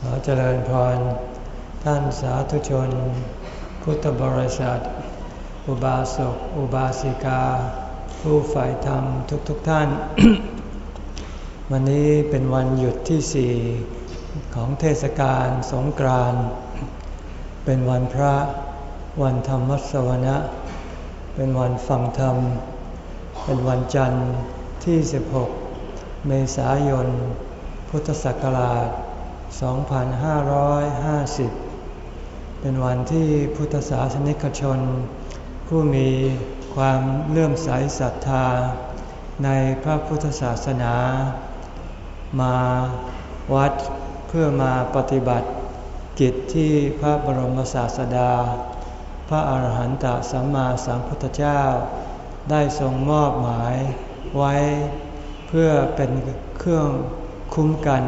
ขอเจริญพร ท่านสาธุชน พุทธบริษัท อุบาสก อุบาสิกา ผู้ฝ่ายธรรมทุกๆทท่าน วันนี้เป็นวันหยุดที่สี่ของเทศกาลสงกรานต์เป็นวันพระวันธรรมสวนะ เป็นวันฟังธรรม เป็นวันจันทร์ที่ 16 เมษายน พุทธศักราช 2550 เป็นวันที่พุทธศาสนิกชน ผู้มีความเลื่อมใสศรัทธา ในพระพุทธศาสนา มาวัดเพื่อมาปฏิบัติกิจที่พระบรมศาสดา พระอาหารหันตสัมมาสัมพุทธเจ้า ได้ทรงมอบหมายไว้เพื่อเป็นเครื่องคุ้มกัน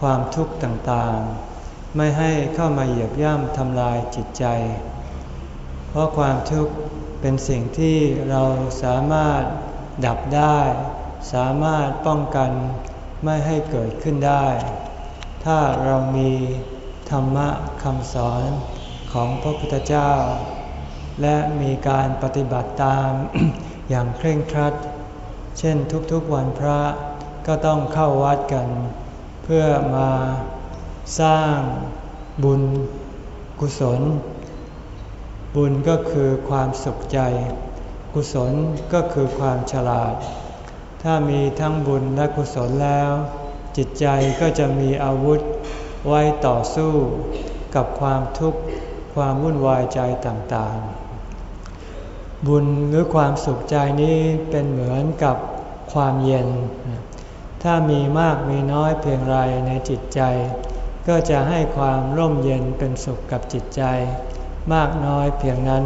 ความทุกข์ต่างๆ ไม่ให้เข้ามาเหยียบย่ำทำลายจิตใจ เพราะความทุกข์เป็นสิ่งที่เราสามารถดับได้ สามารถป้องกันไม่ให้เกิดขึ้นได้ ถ้าเรามีธรรมะคำสอนของพระพุทธเจ้า และมีการปฏิบัติตามอย่างเคร่งครัด เช่นทุกๆวันพระก็ต้องเข้าวัดกัน เพื่อมาสร้างบุญกุศล บุญก็คือความสุขใจ กุศลก็คือความฉลาด ถ้ามีทั้งบุญและกุศลแล้ว จิตใจก็จะมีอาวุธไว้ต่อสู้กับความทุกข์ความวุ่นวายใจต่างๆ บุญหรือความสุขใจนี้เป็นเหมือนกับความเย็น ถ้ามีมากมีน้อยเพียงไรในจิตใจ ก็จะให้ความร่มเย็นเป็นสุขกับจิตใจ มากน้อยเพียงนั้น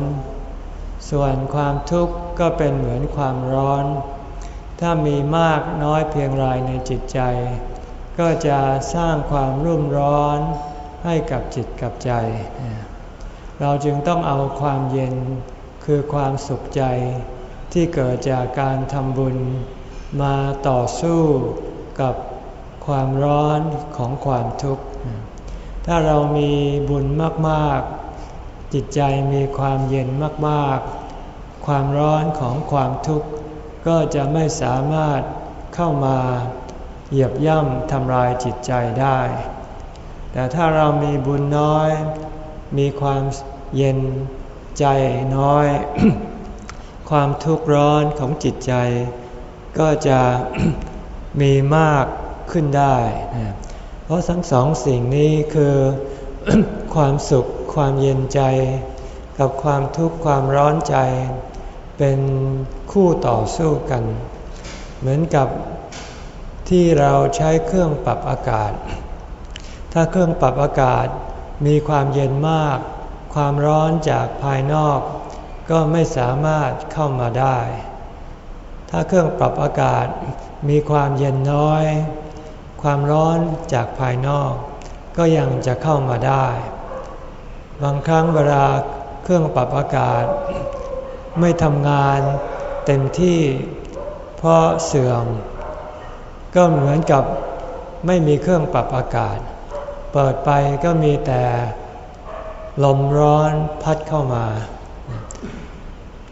ส่วนความทุกข์ก็เป็นเหมือนความร้อน ถ้ามีมากน้อยเพียงไรในจิตใจ ก็จะสร้างความรุ่มร้อนให้กับจิตกับใจ เราจึงต้องเอาความเย็นคือความสุขใจที่เกิดจากการทำบุญมาต่อสู้ กับความร้อนของความทุกข์ ถ้าเรามีบุญมากๆ จิตใจมีความเย็นมากๆ ความร้อนของความทุกข์ ก็จะไม่สามารถเข้ามาเหยียบย่ำทำลายจิตใจได้ แต่ถ้าเรามีบุญน้อย มีความเย็นใจน้อย ความทุกข์ร้อนของจิตใจ ก็จะ มีมากขึ้นได้เพราะทั้งสองสิ่งนี้คือ ความสุขความเย็นใจ กับความทุกข์ความร้อนใจ เป็นคู่ต่อสู้กัน เหมือนกับที่เราใช้เครื่องปรับอากาศ ถ้าเครื่องปรับอากาศมีความเย็นมาก ความร้อนจากภายนอก ก็ไม่สามารถเข้ามาได้ ถ้าเครื่องปรับอากาศ มีความเย็นน้อย ความร้อนจากภายนอก ก็ยังจะเข้ามาได้ บางครั้งเวลาเครื่องปรับอากาศ ไม่ทำงานเต็มที่เพราะเสื่อม ก็เหมือนกับไม่มีเครื่องปรับอากาศ เปิดไปก็มีแต่ลมร้อนพัดเข้ามา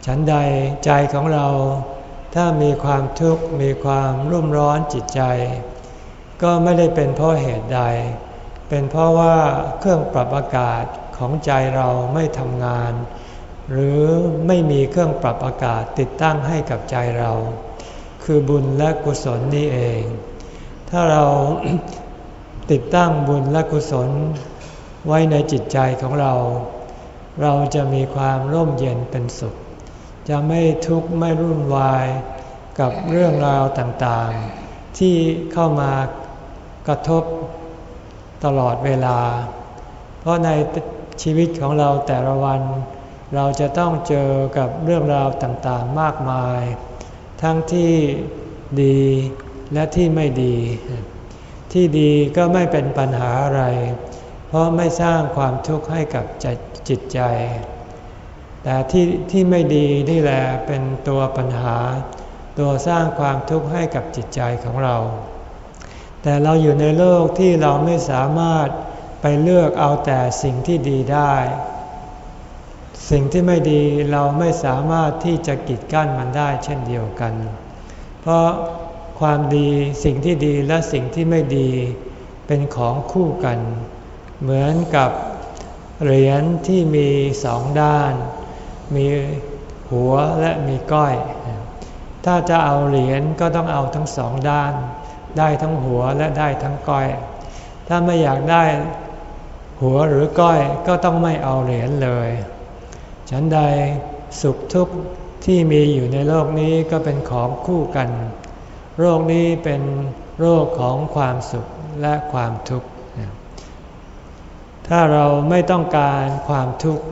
ฉันใดใจของเรา ถ้ามีความทุกข์มีความรุ่มร้อนจิตใจ ก็ไม่ได้เป็นเพราะเหตุใด เป็นเพราะว่าเครื่องปรับอากาศของใจเราไม่ทำงาน หรือไม่มีเครื่องปรับอากาศติดตั้งให้กับใจเรา คือบุญและกุศลนี่เอง ถ้าเราติดตั้งบุญและกุศลไว้ในจิตใจของเรา เราจะมีความร่มเย็นเป็นสุข จะไม่ทุกข์ไม่รุ่นวายกับเรื่องราวต่างๆ ที่เข้ามากระทบตลอดเวลา เพราะในชีวิตของเราแต่ละวัน เราจะต้องเจอกับเรื่องราวต่างๆมากมาย ทั้งที่ดีและที่ไม่ดี ที่ดีก็ไม่เป็นปัญหาอะไร เพราะไม่สร้างความทุกข์ให้กับจิตใจ แต่ที่ที่ไม่ดีนี่แหละเป็นตัวปัญหา ตัวสร้างความทุกข์ให้กับจิตใจของเรา แต่เราอยู่ในโลกที่เราไม่สามารถไปเลือกเอาแต่สิ่งที่ดีได้ สิ่งที่ไม่ดีเราไม่สามารถที่จะกีดกั้นมันได้เช่นเดียวกัน เพราะความดีสิ่งที่ดีและสิ่งที่ไม่ดีเป็นของคู่กัน เหมือนกับเหรียญที่มีสองด้าน มีหัวและมีก้อย ถ้าจะเอาเหรียญก็ต้องเอาทั้งสองด้าน ได้ทั้งหัวและได้ทั้งก้อย ถ้าไม่อยากได้หัวหรือก้อยก็ต้องไม่เอาเหรียญเลย ฉันใดสุขทุกข์ที่มีอยู่ในโลกนี้ก็เป็นของคู่กัน โรคนี้เป็นโรคของความสุขและความทุกข์ ถ้าเราไม่ต้องการความทุกข์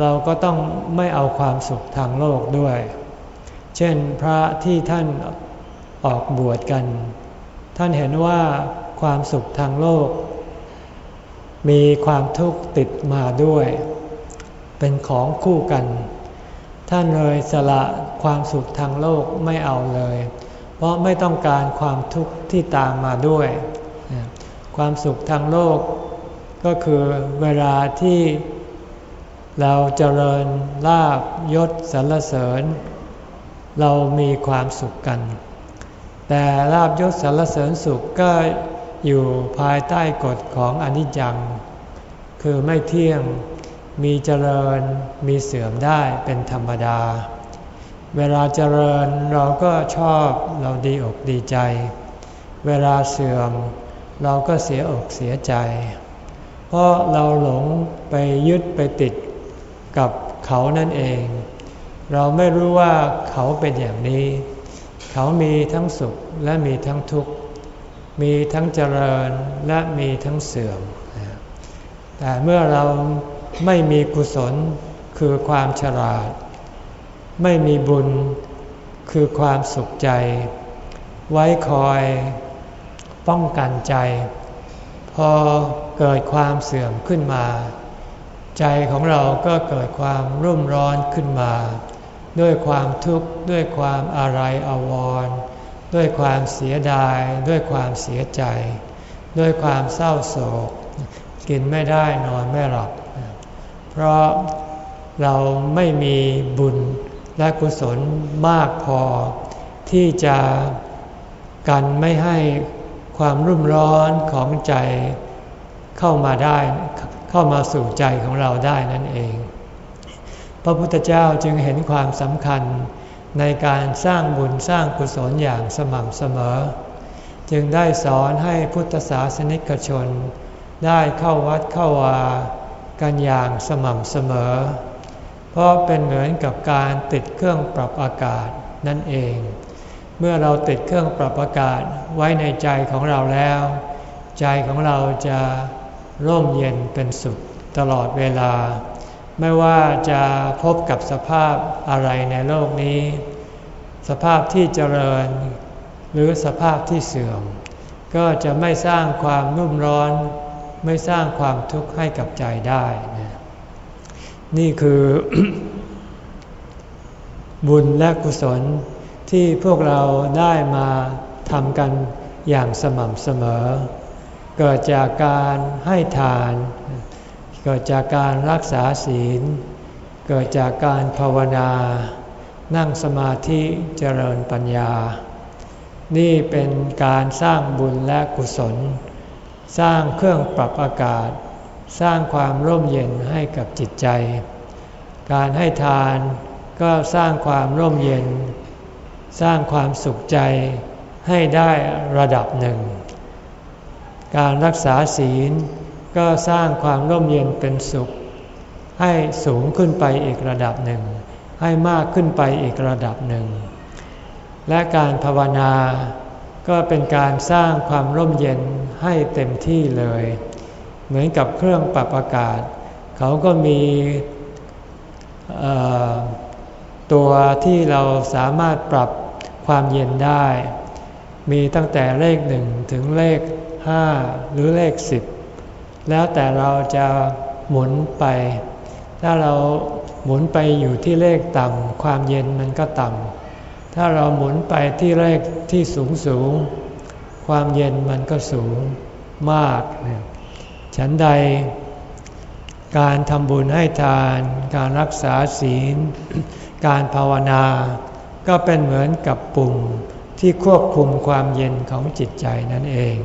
เราก็ต้องไม่เอาความสุขทางโลกด้วย เช่นพระที่ท่านออกบวชกัน ท่านเห็นว่าความสุขทางโลก มีความทุกข์ติดมาด้วย เป็นของคู่กัน ท่านเลยสละความสุขทางโลกไม่เอาเลย เพราะไม่ต้องการความทุกข์ที่ตามมาด้วย ความสุขทางโลก ก็คือเวลาที่ เราเจริญลาบยศสรรเสริญ เรามีความสุขกัน แต่ลาบยศสรรเสริญสุขก็อยู่ภายใต้กฎของอนิจจัง คือไม่เที่ยงมีเจริญมีเสื่อมได้เป็นธรรมดา เวลาเจริญเราก็ชอบเราดีอกดีใจ เวลาเสื่อมเราก็เสียอกเสียใจ เพราะเราหลงไปยึดไปติด กับเขานั่นเอง เราไม่รู้ว่าเขาเป็นอย่างนี้ เขามีทั้งสุขและมีทั้งทุกข์ มีทั้งเจริญและมีทั้งเสื่อม แต่เมื่อเราไม่มีกุศลคือความฉลาด ไม่มีบุญคือความสุขใจ ไว้คอยป้องกันใจ พอเกิดความเสื่อมขึ้นมา ใจของเราก็เกิดความรุ่มร้อนขึ้นมา ด้วยความทุกข์ด้วยความอะไรอาวรณ์ด้วยความเสียดาย ด้วยความเสียใจ ด้วยความเศร้าโศก กินไม่ได้นอนไม่หลับ เพราะเราไม่มีบุญและกุศลมากพอ ที่จะกันไม่ให้ความรุ่มร้อนของใจเข้ามาได้ เข้ามาสู่ใจของเราได้นั่นเอง พระพุทธเจ้าจึงเห็นความสำคัญในการสร้างบุญสร้างกุศลอย่างสม่ำเสมอ จึงได้สอนให้พุทธศาสนิกชน ได้เข้าวัดเข้าวากันอย่างสม่ำเสมอ เพราะเป็นเหมือนกับการติดเครื่องปรับอากาศนั่นเอง เมื่อเราติดเครื่องปรับอากาศไว้ในใจของเราแล้ว ใจของเราจะ ร่มเย็นเป็นสุขตลอดเวลา ไม่ว่าจะพบกับสภาพอะไรในโลกนี้ สภาพที่เจริญ หรือสภาพที่เสื่อม ก็จะไม่สร้างความนุ่มร้อน ไม่สร้างความทุกข์ให้กับใจได้ นี่คือบุญและกุศลที่พวกเราได้มาทำกันอย่างสม่ำเสมอ เกิดจากการให้ทาน เกิดจากการรักษาศีล เกิดจากการภาวนา นั่งสมาธิเจริญปัญญา นี่เป็นการสร้างบุญและกุศล สร้างเครื่องปรับอากาศ สร้างความร่มเย็นให้กับจิตใจ การให้ทานก็สร้างความร่มเย็น สร้างความสุขใจให้ได้ระดับหนึ่ง การรักษาศีลก็สร้างความร่มเย็นเป็นสุข ให้สูงขึ้นไปอีกระดับหนึ่ง ให้มากขึ้นไปอีกระดับหนึ่ง และการภาวนาก็เป็นการสร้างความร่มเย็นให้เต็มที่เลย เหมือนกับเครื่องปรับอากาศ เขาก็มีตัวที่เราสามารถปรับความเย็นได้ มีตั้งแต่เลขหนึ่งถึงเลข ห้าหรือเลขสิบแล้วแต่เราจะหมุนไป ถ้าเราหมุนไปอยู่ที่เลขต่ำความเย็นมันก็ต่ำถ้าเราหมุนไปที่เลขที่สูงสูง ความเย็นมันก็สูงมากฉันใด การทำบุญให้ทาน การรักษาศีล การภาวนา ก็เป็นเหมือนกับปุ่มที่ควบคุมความเย็นของจิตใจนั่นเอง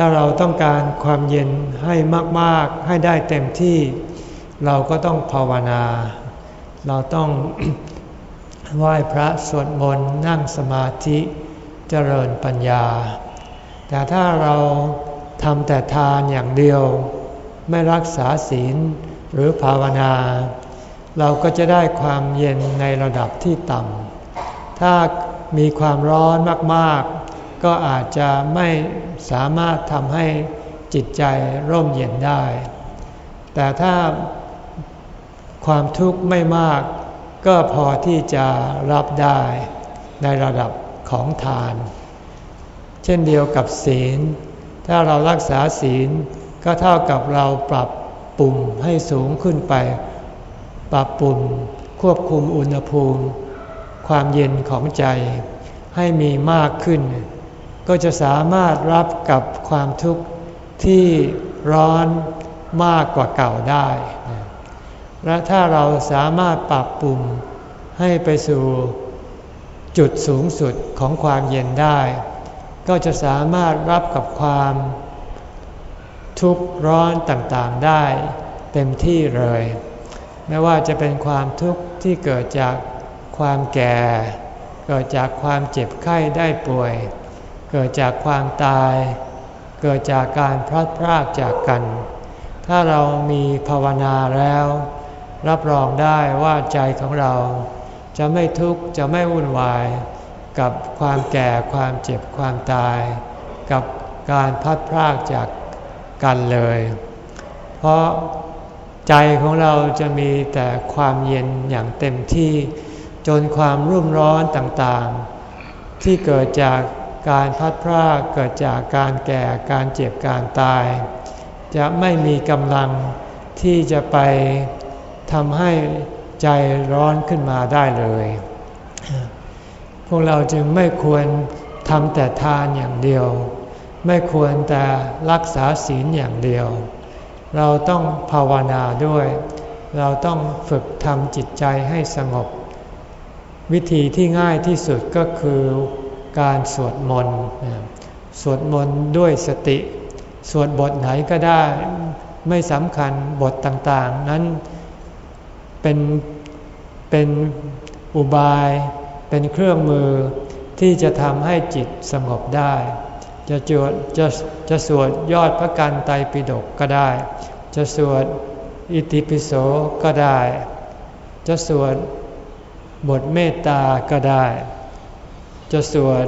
ถ้าเราต้องการความเย็นให้มาก ๆ ให้ได้เต็มที่ เราก็ต้องภาวนา เราต้องไหว้พระสวดมนต์นั่งสมาธิเจริญปัญญา แต่ถ้าเราทำแต่ทานอย่างเดียว ไม่รักษาศีลหรือภาวนา เราก็จะได้ความเย็นในระดับที่ต่ำถ้ามีความร้อนมาก ก็อาจจะไม่สามารถทำให้จิตใจร่มเย็นได้ แต่ถ้าความทุกข์ไม่มากก็พอที่จะรับได้ในระดับของทาน เช่นเดียวกับศีล ถ้าเรารักษาศีลก็เท่ากับเราปรับปุ่มให้สูงขึ้นไป ปรับปุ่มควบคุมอุณหภูมิ ความเย็นของใจให้มีมากขึ้น ก็จะสามารถรับกับความทุกข์ที่ร้อนมากกว่าเก่าได้ และถ้าเราสามารถปรับปุ่มให้ไปสู่จุดสูงสุดของความเย็นได้ ก็จะสามารถรับกับความทุกข์ร้อนต่างๆได้ เต็มที่เลย ไม่ว่าจะเป็นความทุกข์ที่เกิดจากความแก่ เกิดจากความเจ็บไข้ได้ป่วย เกิดจากความตาย เกิดจากการพลัดพรากจากกัน ถ้าเรามีภาวนาแล้ว รับรองได้ว่าใจของเรา จะไม่ทุกข์จะไม่วุ่นวาย กับความแก่ความเจ็บความตาย กับการพัดพรากจากกันเลย เพราะใจของเราจะมีแต่ความเย็นอย่างเต็มที่ จนความรุ่มร้อนต่างๆ ที่เกิดจาก การพัดพรากเกิดจากการแก่การเจ็บการตาย จะไม่มีกำลังที่จะไปทำให้ใจร้อนขึ้นมาได้เลย พวกเราจึงไม่ควรทำแต่ทานอย่างเดียว ไม่ควรแต่รักษาศีลอย่างเดียว เราต้องภาวนาด้วย เราต้องฝึกทำจิตใจให้สงบ วิธีที่ง่ายที่สุดก็คือ การสวดมนต์สวดมนต์ด้วยสติ สวดบทไหนก็ได้ ไม่สำคัญบทต่างๆ นั้นเป็นเป็นอุบาย เป็นเครื่องมือที่จะทำให้จิตสงบได้ จะจวดจะจะสวดยอดพระกันไตรปิฎกก็ได้ จะสวดอิติปิโสก็ได้ จะสวดบทเมตตาก็ได้ จะสวด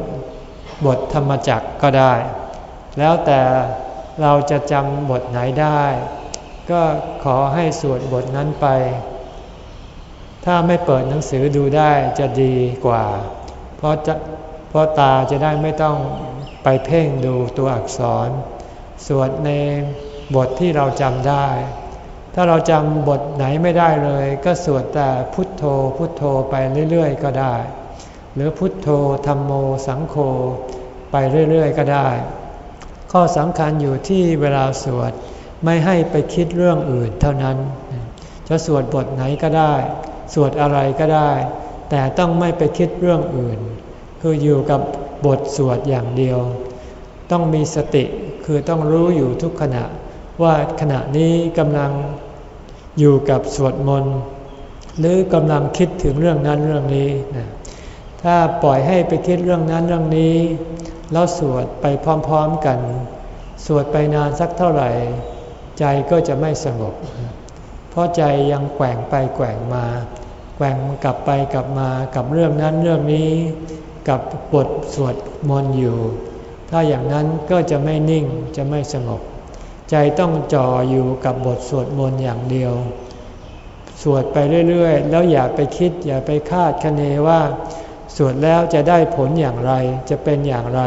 บทธรรมจักก็ได้ แล้วแต่เราจะจำบทไหนได้ ก็ขอให้สวดบทนั้นไป ถ้าไม่เปิดหนังสือดูได้จะดีกว่า เพราะจะเพราะตาจะได้ไม่ต้องไปเพ่งดูตัวอักษร สวดในบทที่เราจำได้ ถ้าเราจำบทไหนไม่ได้เลย ก็สวดแต่พุทโธพุทโธไปเรื่อยๆ ก็ได้ หรือพุทโธธรรมโม สังโฆไปเรื่อย ๆ ก็ได้ ข้อสำคัญอยู่ที่เวลาสวดไม่ให้ไปคิดเรื่องอื่นเท่านั้น จะสวดบทไหนก็ได้ สวดอะไรก็ได้ แต่ต้องไม่ไปคิดเรื่องอื่น คืออยู่กับบทสวดอย่างเดียว ต้องมีสติคือต้องรู้อยู่ทุกขณะ ว่าขณะนี้กำลังอยู่กับสวดมนต์หรือกำลังคิดถึงเรื่องนั้นเรื่องนี้นะ ถ้าปล่อยให้ไปคิดเรื่องนั้นเรื่องนี้ แล้วสวดไปพร้อมๆกัน สวดไปนานสักเท่าไหร่ ใจก็จะไม่สงบ เพราะใจยังแกว่งไปแกว่งมา แกว่งกลับไปกลับมากับเรื่องนั้นเรื่องนี้ กับบทสวดมนต์อยู่ ถ้าอย่างนั้นก็จะไม่นิ่งจะไม่สงบ ใจต้องจ่ออยู่กับบทสวดมนต์อย่างเดียว สวดไปเรื่อยๆ แล้วอย่าไปคิดอย่าไปคาดคะเนว่า สวดแล้วจะได้ผลอย่างไรจะเป็นอย่างไร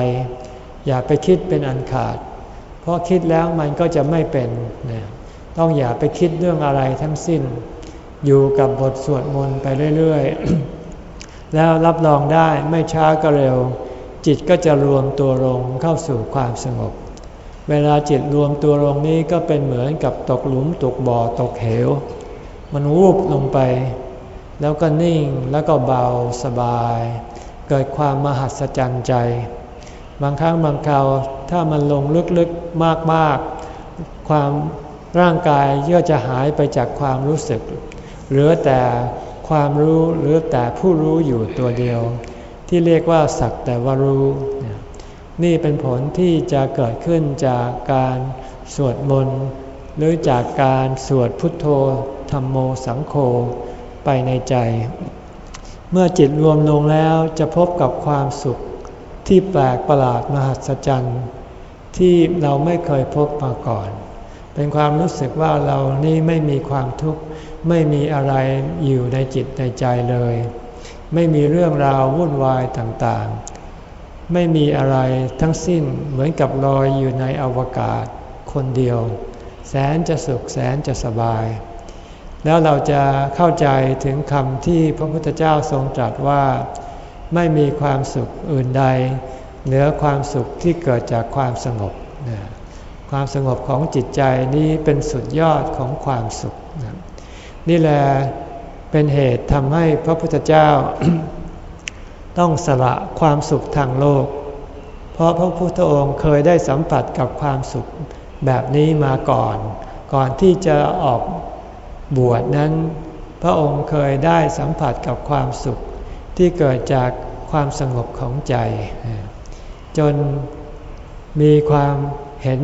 อย่าไปคิดเป็นอันขาด เพราะคิดแล้วมันก็จะไม่เป็นนะต้องอย่าไปคิดเรื่องอะไรทั้งสิ้น อยู่กับบทสวดมนต์ไปเรื่อยๆ แล้วรับรองได้ไม่ช้าก็เร็ว จิตก็จะรวมตัวลงเข้าสู่ความสงบ เวลาจิตรวมตัวลงนี้ก็เป็นเหมือนกับตกหลุมตกบ่อตกเหว มันวูบลงไป แล้วก็นิ่งแล้วก็เบาสบาย เกิดความมหัศจรรย์ใจ บางครั้งบางคราวถ้ามันลงลึกๆมากๆ ความร่างกายก็จะหายไปจากความรู้สึก เหลือแต่ความรู้หรือแต่ผู้รู้อยู่ตัวเดียว ที่เรียกว่าสักแต่ว่ารู้ นี่เป็นผลที่จะเกิดขึ้นจากการสวดมนต์หรือจากการสวดพุทโธธรรมโมสังโฆ ไปในใจ เมื่อจิตรวมลงแล้วจะพบกับความสุขที่แปลกประหลาดมหัศจรรย์ที่เราไม่เคยพบมาก่อน เป็นความรู้สึกว่าเรานี่ไม่มีความทุกข์ไม่มีอะไรอยู่ในจิตในใจเลย ไม่มีเรื่องราววุ่นวายต่างๆ ไม่มีอะไรทั้งสิ้นเหมือนกับลอยอยู่ในอวกาศคนเดียว แสนจะสุขแสนจะสบาย แล้วเราจะเข้าใจถึงคำที่พระพุทธเจ้าทรงตรัสว่า ไม่มีความสุขอื่นใด เหนือความสุขที่เกิดจากความสงบ ความสงบของจิตใจนี้เป็นสุดยอดของความสุข นี่แหละเป็นเหตุทำให้พระพุทธเจ้า ต้องสละความสุขทางโลก เพราะพระพุทธองค์เคยได้สัมผัสกับความสุขแบบนี้มาก่อน ก่อนที่จะออก บวชนั้น พระองค์เคยได้สัมผัสกับความสุขที่เกิดจากความสงบของใจ จนมีความเห็น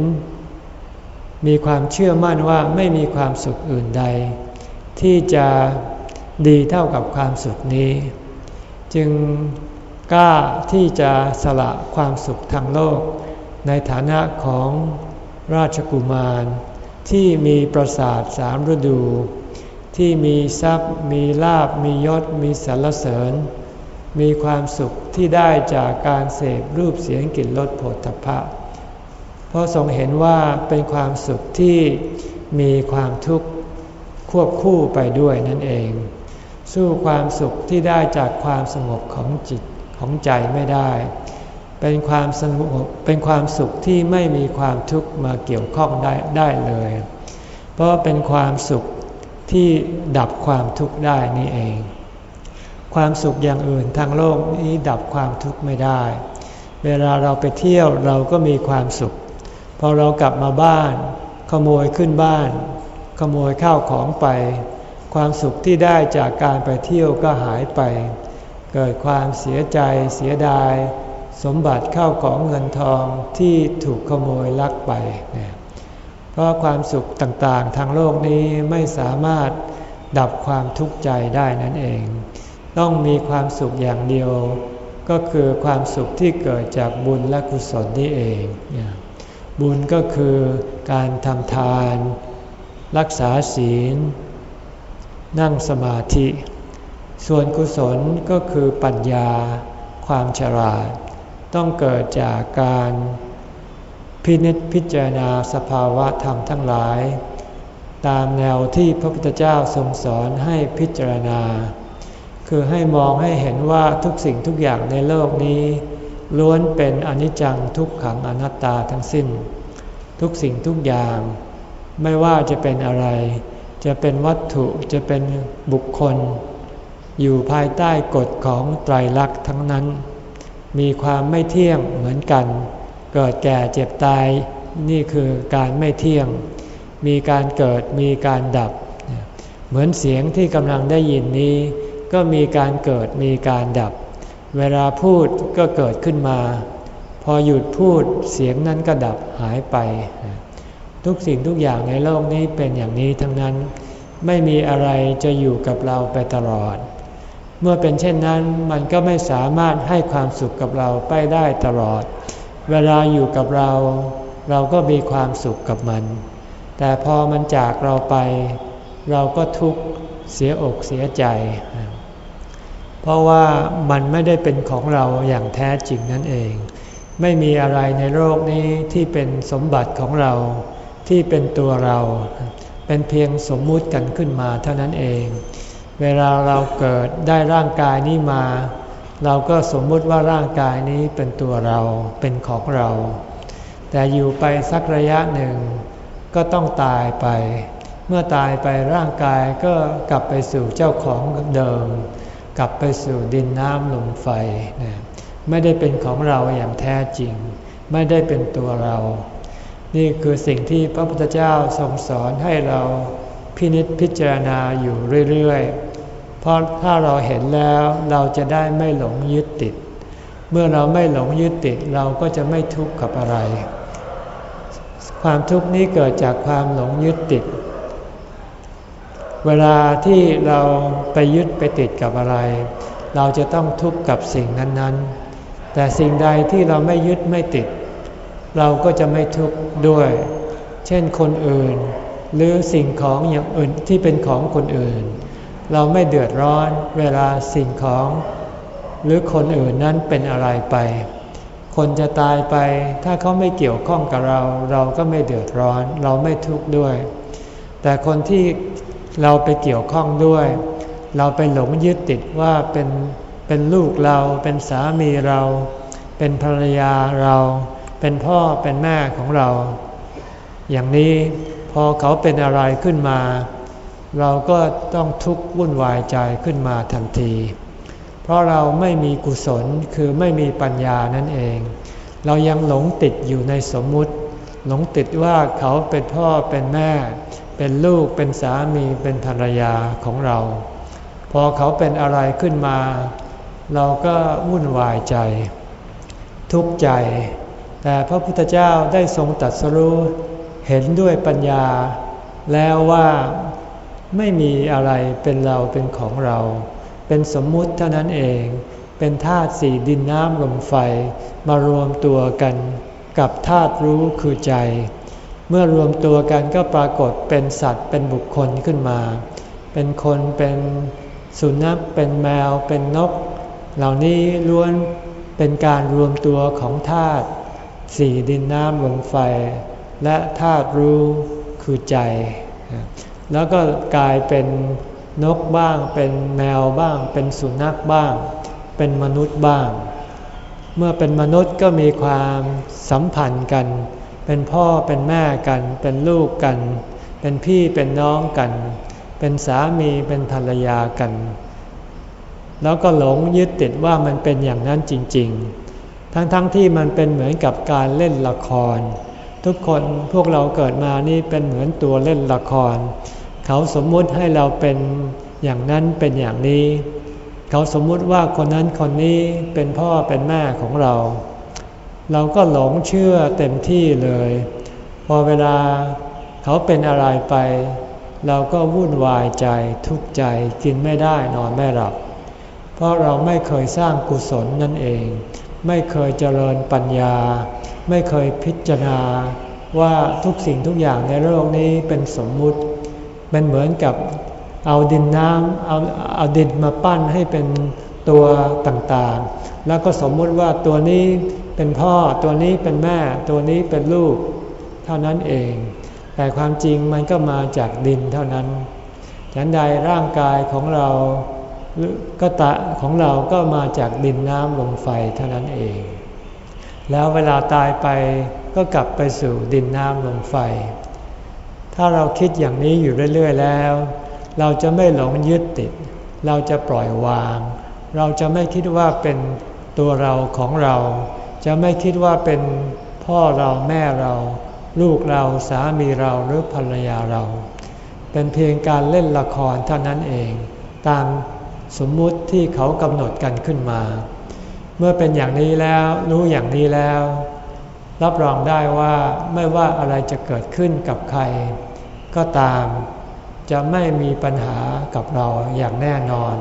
มีความเชื่อมั่นว่าไม่มีความสุขอื่นใด ที่จะดีเท่ากับความสุขนี้ จึงกล้าที่จะสละความสุขทางโลก ในฐานะของราชกุมารที่มีประสาทสามฤดู ที่มีทรัพย์มีลาบมียศมีสรรเสริญ มีความสุขที่ได้จากการเสพรูปเสียงกลิ่นรสผลทพะ เพราะทรงเห็นว่าเป็นความสุขที่มีความทุกข์ควบคู่ไปด้วยนั่นเอง สู้ความสุขที่ได้จากความสงบของจิตของใจไม่ได้ เป็นความสงบเป็นความสุขที่ไม่มีความทุกข์มาเกี่ยวข้องได้ได้เลย เพราะเป็นความสุข ที่ดับความทุกข์ได้นี่เอง ความสุขอย่างอื่นทางโลกนี้ดับความทุกข์ไม่ได้ เวลาเราไปเที่ยวเราก็มีความสุข พอเรากลับมาบ้าน ขโมยขึ้นบ้าน ขโมยข้าวของไป ความสุขที่ได้จากการไปเที่ยวก็หายไป เกิดความเสียใจเสียดาย สมบัติเข้าของเงินทองที่ถูกขโมยลักไปเพ ราะความสุขต่างๆ ทางโลกนี้ไม่สามารถดับความทุกข์ใจได้นั่นเอง ต้องมีความสุขอย่างเดียว ก็คือความสุขที่เกิดจากบุญและกุศลนี่เอง บุญก็คือการทำทาน รักษาศีล นั่งสมาธิ ส่วนกุศลก็คือปัญญา ความฉลาด ต้องเกิดจากการ พินิจพิจารณาสภาวะธรรมทั้งหลาย ตามแนวที่พระพุทธเจ้าทรงสอนให้พิจารณา คือให้มองให้เห็นว่าทุกสิ่งทุกอย่างในโลกนี้ ล้วนเป็นอนิจจังทุกขังอนัตตาทั้งสิ้น ทุกสิ่งทุกอย่าง ไม่ว่าจะเป็นอะไร จะเป็นวัตถุจะเป็นบุคคล อยู่ภายใต้กฎของไตรลักษณ์ทั้งนั้น มีความไม่เที่ยงเหมือนกัน เกิดแก่เจ็บตายนี่คือการไม่เที่ยง มีการเกิดมีการดับ เหมือนเสียงที่กำลังได้ยินนี้ ก็มีการเกิดมีการดับ เวลาพูดก็เกิดขึ้นมา พอหยุดพูดเสียงนั้นก็ดับหายไป ทุกสิ่งทุกอย่างในโลกนี้เป็นอย่างนี้ทั้งนั้น ไม่มีอะไรจะอยู่กับเราไปตลอด เมื่อเป็นเช่นนั้นมันก็ไม่สามารถให้ความสุขกับเราไปได้ตลอด เวลาอยู่กับเรา เราก็มีความสุขกับมัน แต่พอมันจากเราไป เราก็ทุกข์เสียอกเสียใจ เพราะว่ามันไม่ได้เป็นของเราอย่างแท้จริงนั่นเอง ไม่มีอะไรในโลกนี้ที่เป็นสมบัติของเราที่เป็นตัวเรา เป็นเพียงสมมุติกันขึ้นมาเท่านั้นเอง เวลาเราเกิดได้ร่างกายนี้มา เราก็สมมุติว่าร่างกายนี้เป็นตัวเราเป็นของเรา แต่อยู่ไปสักระยะหนึ่ง ก็ต้องตายไป เมื่อตายไปร่างกายก็กลับไปสู่เจ้าของเดิม กลับไปสู่ดินน้ำลมไฟนะไม่ได้เป็นของเราอย่างแท้จริง ไม่ได้เป็นตัวเรา นี่คือสิ่งที่พระพุทธเจ้าทรงสอนให้เราพินิจพิจารณาอยู่เรื่อยๆ เพราะถ้าเราเห็นแล้วเราจะได้ไม่หลงยึดติด เมื่อเราไม่หลงยึดติดเราก็จะไม่ทุกข์กับอะไร ความทุกข์นี้เกิดจากความหลงยึดติด เวลาที่เราไปยึดไปติดกับอะไร เราจะต้องทุกข์กับสิ่งนั้นๆ แต่สิ่งใดที่เราไม่ยึดไม่ติด เราก็จะไม่ทุกข์ด้วย เช่นคนอื่น หรือสิ่งของอย่างอื่นที่เป็นของคนอื่น เราไม่เดือดร้อนเวลาสิ่งของ หรือคนอื่นนั้นเป็นอะไรไป คนจะตายไป ถ้าเขาไม่เกี่ยวข้องกับเรา เราก็ไม่เดือดร้อน เราไม่ทุกข์ด้วย แต่คนที่เราไปเกี่ยวข้องด้วย เราไปหลงยึดติดว่าเป็นเป็นลูกเรา เป็นสามีเรา เป็นภรรยาเรา เป็นพ่อเป็นแม่ของเรา อย่างนี้พอเขาเป็นอะไรขึ้นมา เราก็ต้องทุกข์วุ่นวายใจขึ้นมาทันที เพราะเราไม่มีกุศลคือไม่มีปัญญานั่นเอง เรายังหลงติดอยู่ในสมมุติ หลงติดว่าเขาเป็นพ่อเป็นแม่ เป็นลูกเป็นสามีเป็นภรรยาของเรา พอเขาเป็นอะไรขึ้นมา เราก็วุ่นวายใจ ทุกข์ใจ แต่พระพุทธเจ้าได้ทรงตัดสรู้เห็นด้วยปัญญาแล้วว่า ไม่มีอะไรเป็นเราเป็นของเรา เป็นสมมุติเท่านั้นเอง เป็นธาตุสี่ดินน้ำลมไฟมารวมตัวกันกับธาตุรู้คือใจ เมื่อรวมตัวกันก็ปรากฏเป็นสัตว์เป็นบุคคลขึ้นมา เป็นคนเป็นสุนัขเป็นแมวเป็นนก เหล่านี้ล้วนเป็นการรวมตัวของธาตุสี่ดินน้ำลมไฟ และธาตุรู้คือใจ แล้วก็กลายเป็นนกบ้าง เป็นแมวบ้าง เป็นสุนัขบ้าง เป็นมนุษย์บ้าง เมื่อเป็นมนุษย์ก็มีความสัมพันธ์กัน เป็นพ่อเป็นแม่กัน เป็นลูกกัน เป็นพี่เป็นน้องกัน เป็นสามีเป็นภรรยากัน แล้วก็หลงยึดติดว่ามันเป็นอย่างนั้นจริง ๆ ทั้งๆทที่มันเป็นเหมือนกับการเล่นละคร ทุกคนพวกเราเกิดมานี่เป็นเหมือนตัวเล่นละคร เขาสมมุติให้เราเป็นอย่างนั้นเป็นอย่างนี้ เขาสมมุติว่าคนนั้นคนนี้เป็นพ่อเป็นแม่ของเรา เราก็หลงเชื่อเต็มที่เลย พอเวลาเขาเป็นอะไรไป เราก็วุ่นวายใจทุกข์ใจกินไม่ได้นอนไม่หลับ เพราะเราไม่เคยสร้างกุศลนั่นเอง ไม่เคยเจริญปัญญา ไม่เคยพิจารณาว่าทุกสิ่งทุกอย่างในโลกนี้เป็นสมมุติ เป็นเหมือนกับเอาดินน้ำเอาเอาดินมาปั้นให้เป็นตัวต่างๆ แล้วก็สมมุติว่าตัวนี้เป็นพ่อตัวนี้เป็นแม่ ตัวนี้เป็นลูก เท่านั้นเอง แต่ความจริงมันก็มาจากดินเท่านั้นฉันใดร่างกายของเราก็ตะของเราก็มาจากดินน้ำลมไฟเท่านั้นเอง แล้วเวลาตายไปก็กลับไปสู่ดินน้ำลมไฟ ถ้าเราคิดอย่างนี้อยู่เรื่อย ๆ แล้ว เราจะไม่หลงยึดติด เราจะปล่อยวาง เราจะไม่คิดว่าเป็นตัวเราของเรา จะไม่คิดว่าเป็นพ่อเราแม่เรา ลูกเราสามีเราหรือภรรยาเรา เป็นเพียงการเล่นละครเท่านั้นเอง ตามสมมุติที่เขากำหนดกันขึ้นมา เมื่อเป็นอย่างนี้แล้วรู้อย่างนี้แล้ว รับรองได้ว่าไม่ว่าอะไรจะเกิดขึ้นกับใคร ก็ตามจะไม่มีปัญหากับเราอย่างแน่นอน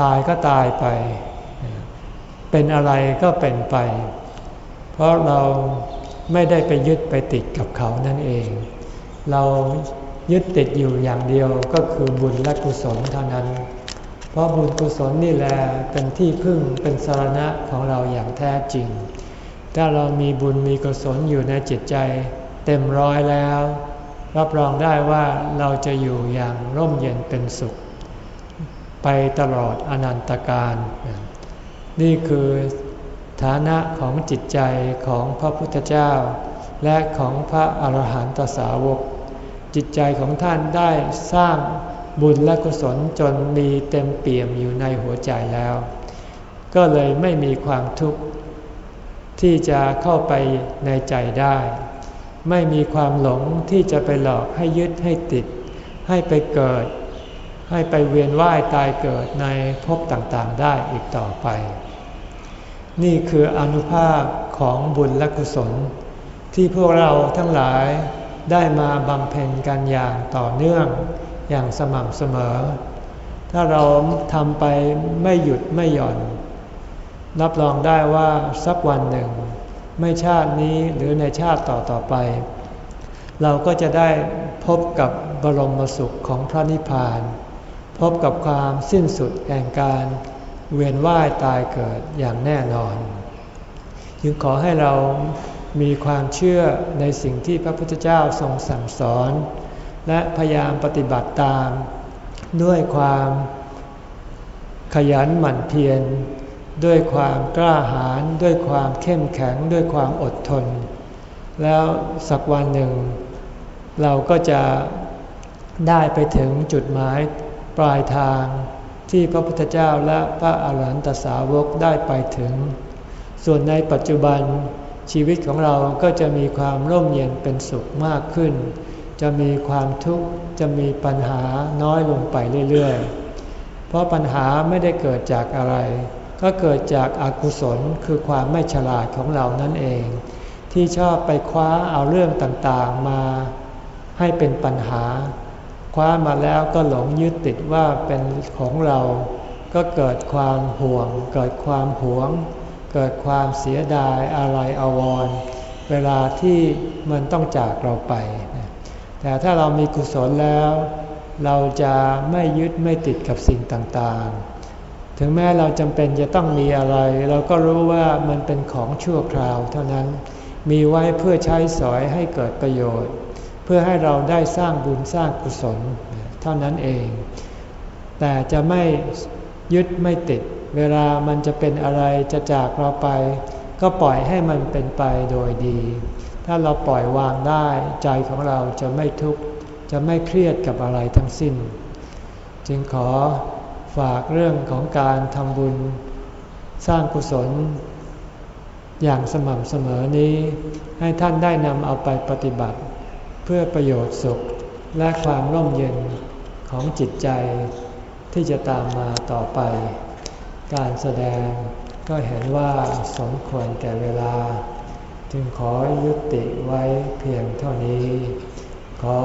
ตายก็ตายไป เป็นอะไรก็เป็นไป เพราะเราไม่ได้ไปยึดไปติดกับเขานั่นเอง เรายึดติดอยู่อย่างเดียวก็คือบุญและกุศลเท่านั้น เพราะบุญกุศลนี่แหละเป็นที่พึ่งเป็นสารณะของเราอย่างแท้จริง ถ้าเรามีบุญมีกุศลอยู่ในจิตใจ เต็มร้อยแล้ว รับรองได้ว่าเราจะอยู่อย่างร่มเย็นเป็นสุข ไปตลอดอนันตการ นี่คือฐานะของจิตใจของพระพุทธเจ้า และของพระอรหันตสาวก จิตใจของท่านได้สร้างบุญและกุศลจนมีเต็มเปี่ยมอยู่ในหัวใจแล้ว ก็เลยไม่มีความทุกข์ที่จะเข้าไปในใจได้ ไม่มีความหลงที่จะไปหลอกให้ยึดให้ติด ให้ไปเกิด ให้ไปเวียนว่ายตายเกิดในภพต่างๆได้อีกต่อไป นี่คืออนุภาพของบุญและกุศล ที่พวกเราทั้งหลายได้มาบำเพ็ญกันอย่างต่อเนื่องอย่างสม่ำเสมอ ถ้าเราทำไปไม่หยุดไม่หย่อน รับรองได้ว่าสักวันหนึ่ง ไม่ชาตินี้หรือในชาติต่อต่อไป เราก็จะได้พบกับบรมสุขของพระนิพพาน พบกับความสิ้นสุดแห่งการเวียนว่ายตายเกิดอย่างแน่นอน จึงขอให้เรามีความเชื่อในสิ่งที่พระพุทธเจ้าทรงสั่งสอน และพยายามปฏิบัติตาม ด้วยความขยันหมั่นเพียร ด้วยความกล้าหาญด้วยความเข้มแข็งด้วยความอดทน แล้วสักวันหนึ่ง เราก็จะได้ไปถึงจุดหมายปลายทางที่พระพุทธเจ้าและพระอาหารหันตสาวกได้ไปถึง ส่วนในปัจจุบันชีวิตของเราก็จะมีความร่มเย็นเป็นสุขมากขึ้น จะมีความทุกข์จะมีปัญหาน้อยลงไปเรื่อยๆ เพราะปัญหาไม่ได้เกิดจากอะไร ก็เกิดจากอากุศลคือความไม่ฉลาดของเรานั่นเอง ที่ชอบไปคว้าเอาเรื่องต่างๆมาให้เป็นปัญหา คว้ามาแล้วก็หลงยึดติดว่าเป็นของเรา ก็เกิดความห่วง เกิดความหวง เกิดความเสียดายอะไรอาวรเวลาที่มันต้องจากเราไป แต่ถ้าเรามีกุศลแล้ว เราจะไม่ยึดไม่ติดกับสิ่งต่างๆ ถึงแม้เราจำเป็นจะต้องมีอะไร เราก็รู้ว่ามันเป็นของชั่วคราวเท่านั้น มีไว้เพื่อใช้สอยให้เกิดประโยชน์ เพื่อให้เราได้สร้างบุญสร้างกุศล เท่านั้นเอง แต่จะไม่ยึดไม่ติด เวลามันจะเป็นอะไรจะจากเราไป ก็ปล่อยให้มันเป็นไปโดยดี ถ้าเราปล่อยวางได้ใจของเราจะไม่ทุกข์จะไม่เครียดกับอะไรทั้งสิ้น จึงขอ ฝากเรื่องของการทำบุญสร้างกุศล อย่างสม่ำเสมอนี้ ให้ท่านได้นำเอาไปปฏิบัติ เพื่อประโยชน์สุขและความร่มเย็นของจิตใจที่จะตามมาต่อไป การแสดงก็เห็นว่าสมควรแก่เวลา จึงขอยุติไว้เพียงเท่านี้ ขอ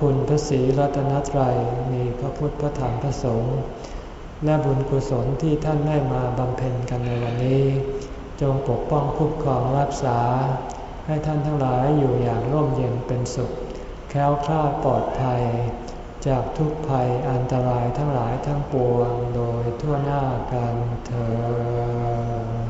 คุณพระศรีรัตนตรัยมีพระพุทธพระธรรมพระสงฆ์ และบุญกุศลที่ท่านได้มาบำเพ็ญกันในวันนี้ จงปกป้องคุ้มครองรักษา ให้ท่านทั้งหลายอยู่อย่างร่มเย็นเป็นสุข แค้วคลาดปลอดภัย จากทุกภัยอันตรายทั้งหลายทั้งปวงโดยทั่วหน้ากันเธอ